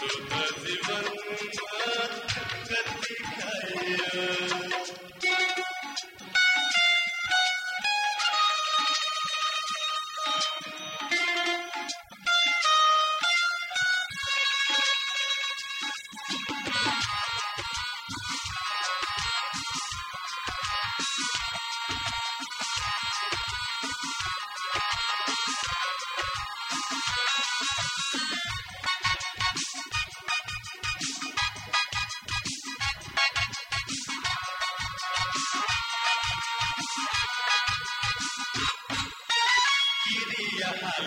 Thank you. Oh,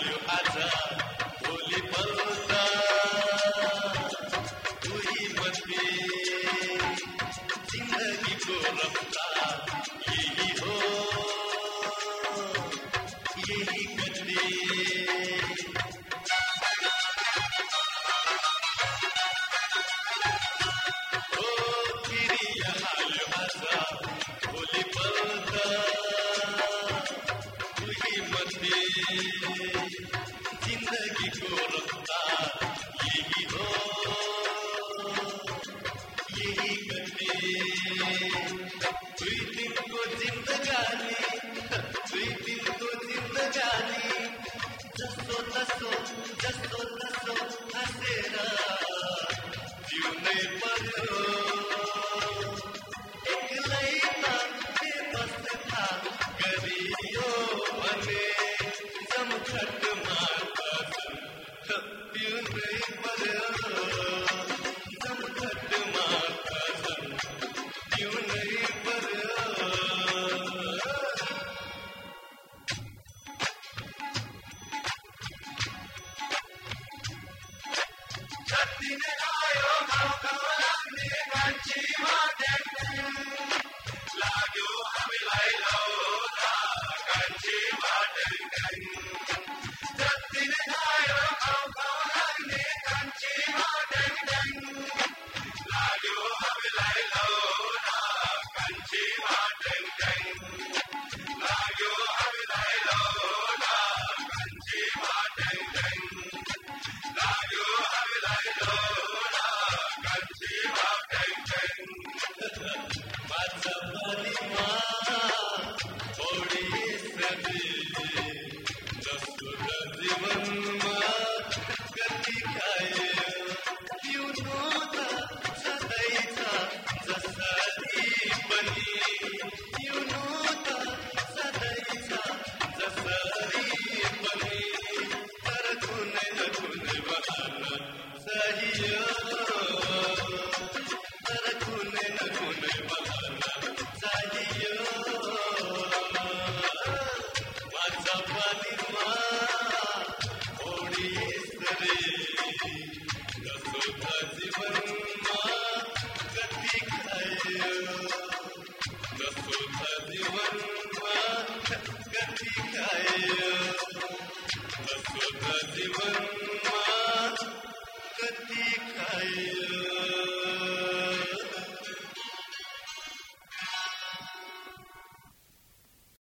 Kiri, Yahal, Yahasa, Holy. जाने को जिंद जाने जसोका जीवनमा गति खायो